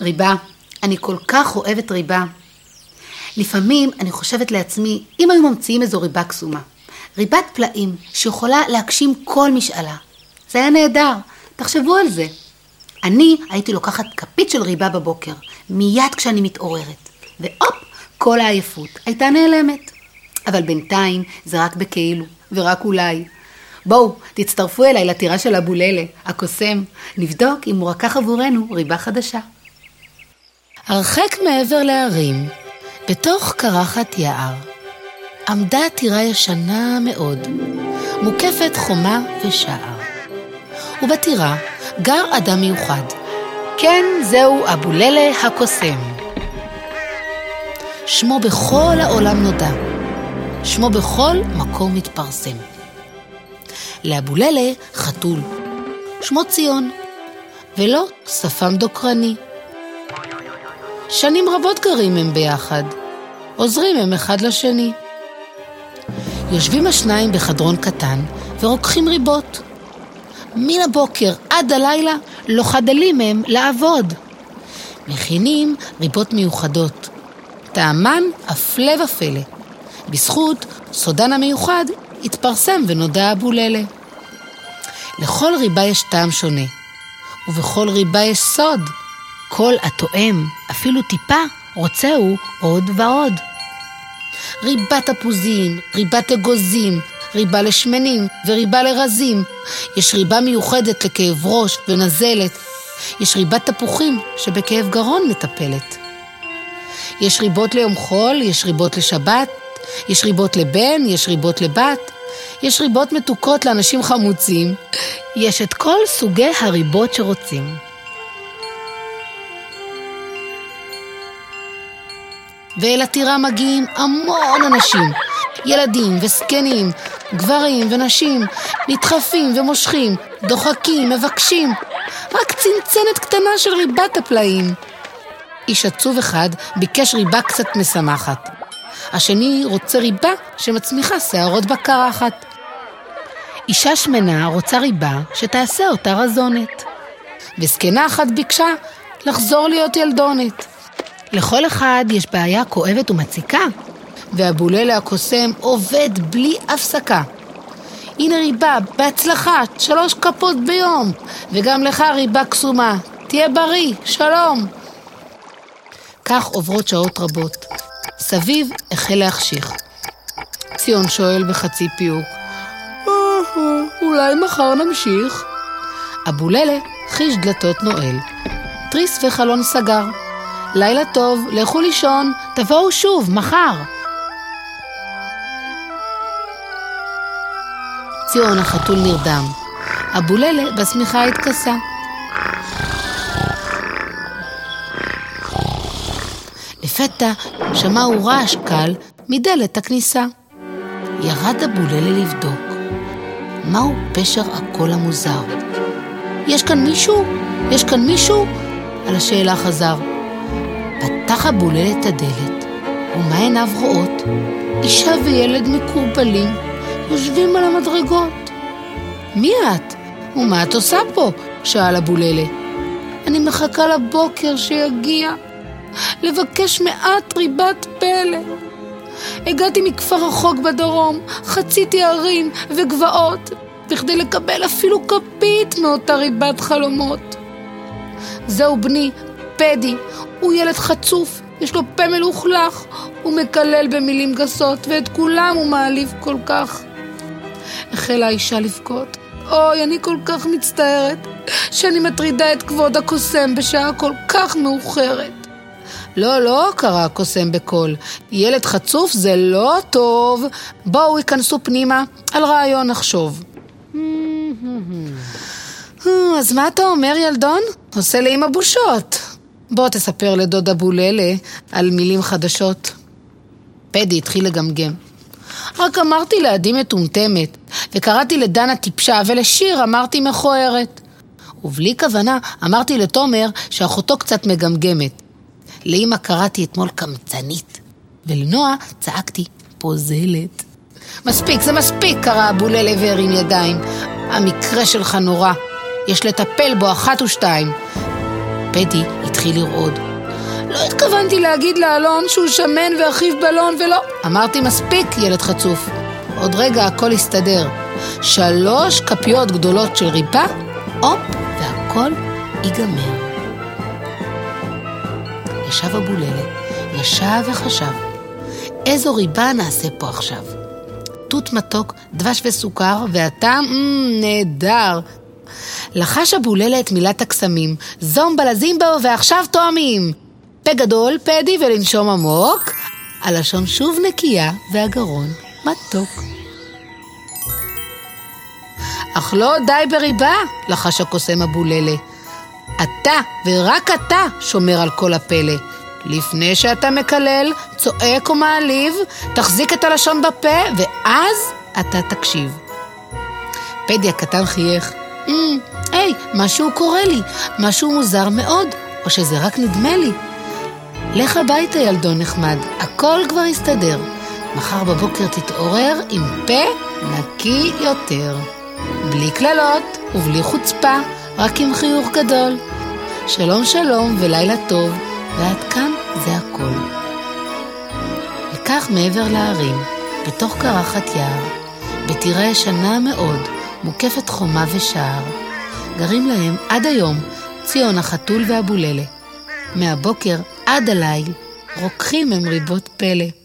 ריבה, אני כל כך אוהבת ריבה. לפעמים אני חושבת לעצמי, אם היו ממציאים איזו ריבה קסומה, ריבת פלאים שיכולה להגשים כל משאלה. זה היה נהדר, תחשבו על זה. אני הייתי לוקחת כפית של ריבה בבוקר, מיד כשאני מתעוררת, והופ, כל העייפות הייתה נעלמת. אבל בינתיים זה רק בכאילו, ורק אולי. בואו, תצטרפו אליי לטירה של אבוללה, הקוסם, נבדוק אם הוא רקח עבורנו ריבה חדשה. הרחק מעבר להרים, בתוך קרחת יער, עמדה טירה ישנה מאוד, מוקפת חומה ושער. ובטירה גר אדם מיוחד. כן, זהו אבוללה הקוסם. שמו בכל העולם נודע, שמו בכל מקום מתפרסם. לאבוללה חתול, שמו ציון, ולא שפם דוקרני. שנים רבות גרים הם ביחד, עוזרים הם אחד לשני. יושבים השניים בחדרון קטן ורוקחים ריבות. מן הבוקר עד הלילה לא חדלים הם לעבוד. מכינים ריבות מיוחדות. טעמן הפלא ופלא. בזכות סודן המיוחד התפרסם ונודע אבוללה. לכל ריבה יש טעם שונה, ובכל ריבה יש סוד. כל התואם, אפילו טיפה, רוצהו עוד ועוד. ריבת תפוזים, ריבת אגוזים, ריבה לשמנים וריבה לרזים. יש ריבה מיוחדת לכאב ראש ונזלת. יש ריבת תפוחים שבכאב גרון מטפלת. יש ריבות ליום חול, יש ריבות לשבת, יש ריבות לבן, יש ריבות לבת, יש ריבות מתוקות לאנשים חמוצים. יש את כל סוגי הריבות שרוצים. ואל הטירה מגיעים המון אנשים, ילדים וזקנים, גברים ונשים, נדחפים ומושכים, דוחקים, מבקשים. רק צנצנת קטנה של ריבת הפלאים. איש עצוב אחד ביקש ריבה קצת משמחת. השני רוצה ריבה שמצמיחה שערות בקרחת. אישה שמנה רוצה ריבה שתעשה אותה רזונת. וזקנה אחת ביקשה לחזור להיות ילדונת. לכל אחד יש בעיה כואבת ומציקה, והבוללה הקוסם עובד בלי הפסקה. הנה ריבה, בהצלחה, שלוש כפות ביום, וגם לך ריבה קסומה. תהיה בריא, שלום. כך עוברות שעות רבות. סביב החל להחשיך. ציון שואל בחצי פיוק, אולי מחר נמשיך? אבוללה חיש דלתות נועל. תריס וחלון סגר. לילה טוב, לכו לישון, תבואו שוב, מחר. ציון החתול נרדם. אבוללה בשמיכה התכסה. לפתע שמעו רעש קל מדלת הכניסה. ירד אבוללה לבדוק. מהו פשר הקול המוזר? יש כאן מישהו? יש כאן מישהו? על השאלה חזר. פתח הבולל את הדלת, ומה עיניו רואות? אישה וילד מקורבלים יושבים על המדרגות. מי את? ומה את עושה פה? שאל הבוללה. אני מחכה לבוקר שיגיע, לבקש מעט ריבת פלא. הגעתי מכפר רחוק בדרום, חציתי הרים וגבעות, בכדי לקבל אפילו כפית מאותה ריבת חלומות. זהו בני, פדי, הוא ילד חצוף, יש לו פה מלוכלך, הוא מקלל במילים גסות, ואת כולם הוא מעליב כל כך. החלה האישה לבכות. אוי, אני כל כך מצטערת שאני מטרידה את כבוד הקוסם בשעה כל כך מאוחרת. לא, לא, קרא הקוסם בקול. ילד חצוף זה לא טוב. בואו ייכנסו פנימה, על רעיון נחשוב. אז מה אתה אומר, ילדון? עושה לי עם הבושות. בוא תספר לדודה בוללה על מילים חדשות. פדי התחיל לגמגם. רק אמרתי לעדי מטומטמת, וקראתי לדנה טיפשה, ולשיר אמרתי מכוערת. ובלי כוונה אמרתי לתומר שאחותו קצת מגמגמת. לאמא קראתי אתמול קמצנית, ולנועה צעקתי פוזלת. מספיק, זה מספיק, קרא אבוללה והרים ידיים. המקרה שלך נורא, יש לטפל בו אחת ושתיים. פדי התחיל לרעוד. לא התכוונתי להגיד לאלון שהוא שמן ואחיו בלון ולא... אמרתי מספיק, ילד חצוף. עוד רגע הכל יסתדר. שלוש כפיות גדולות של ריבה, הופ, והכל ייגמר. ישב אבוללה, ישב וחשב, איזו ריבה נעשה פה עכשיו? תות מתוק, דבש וסוכר, והטעם, נהדר. לחש אבוללה את מילת הקסמים, זום בלזימבו ועכשיו תואמים. פה גדול, פדי ולנשום עמוק, הלשון שוב נקייה והגרון מתוק. אך לא די בריבה, לחש הקוסם אבוללה. אתה ורק אתה שומר על כל הפלא. לפני שאתה מקלל, צועק או מעליב, תחזיק את הלשון בפה, ואז אתה תקשיב. פדי הקטן חייך. Mm, היי, משהו קורה לי, משהו מוזר מאוד, או שזה רק נדמה לי. לך הביתה, ילדון נחמד, הכל כבר יסתדר. מחר בבוקר תתעורר עם פה נקי יותר. בלי קללות ובלי חוצפה, רק עם חיוך גדול. שלום שלום ולילה טוב, ועד כאן זה הכל. וכך מעבר להרים, בתוך קרחת יער, בטירה ישנה מאוד, מוקפת חומה ושער, גרים להם עד היום ציון החתול והבוללה. מהבוקר עד הליל רוקחים הם ריבות פלא.